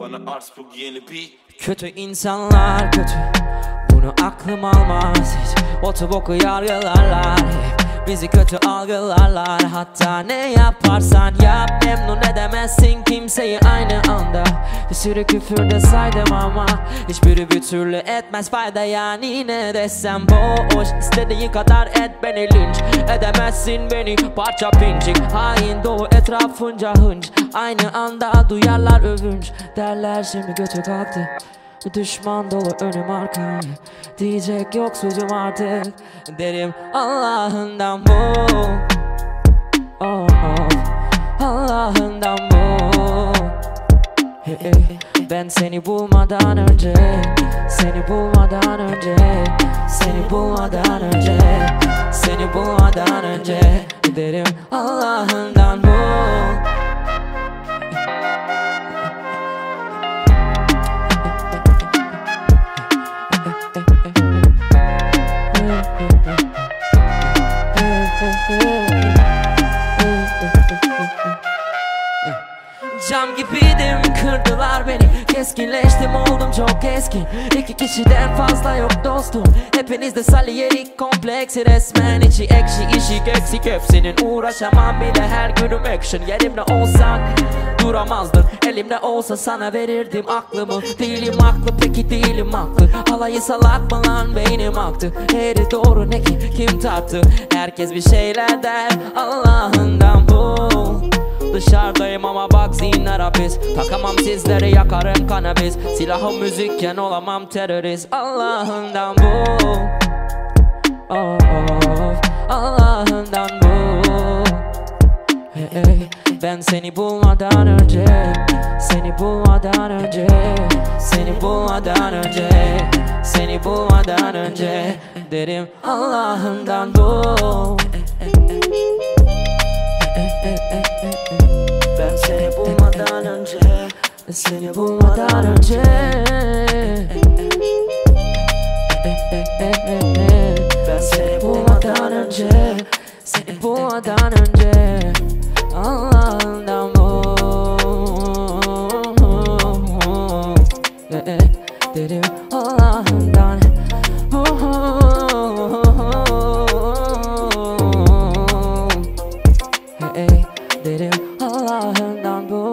Bana arz bu yeni beat Kötü insanlar kötü. Bunu aklım almaz hiç. Otoboku yargılarlar. hep Bizi kötü algılarlar. Hatta ne yaparsan yap. Memnun edemezsin kimseyi aynı anda. Bir sürü küfür de saydım ama Hiçbiri bir türlü etmez fayda. Yani Ne desem boş İstediğin kadar et beni linç Edemezsin beni. Parça pincik Hain dolu etrafınca hınç. Aynı anda duyarlar övünç Derler. Şimdi götü kalktı Düşman dolu önüm arka Diyecek yok sözüm artık Derim Allah'ından bu oh, oh. Allah'ından bu. Ben seni bulmadan önce Seni bulmadan önce Seni bulmadan önce Seni bulmadan önce Derim Allah'ından Cam gibiydim kırdılar beni. Keskinleştim oldum çok keskin İki kişiden fazla yok dostum. Hepinizde saliyerik kompleksi resmen içi ekşi işi eksik hepsinin Uğraşamam bile her günüm action. Yerimde olsan duramazdın Elimde olsa sana verirdim aklımı. Değilim haklı peki değilim haklı. Alayı salak mı lan beynim aktı. Eğri doğru ne ki? Kim tarttı? Herkes bir şeyler der Allah'ından bu Dışarıdayım ama bak zihinler hapis Takamam sizlere yakarım kanabis Silahım müzikken olamam terörist Allah'ından bu oh, oh, Allah'ından bu hey, hey. Ben seni bulmadan önce Seni bulmadan önce Seni bulmadan önce Seni bulmadan önce Derim Allah'ından bu ben seni bulmadan önce Seni bulmadan önce. Ben seni bulmadan önce Seni bulmadan önce. Allah'ından bu. Dedim 我很难不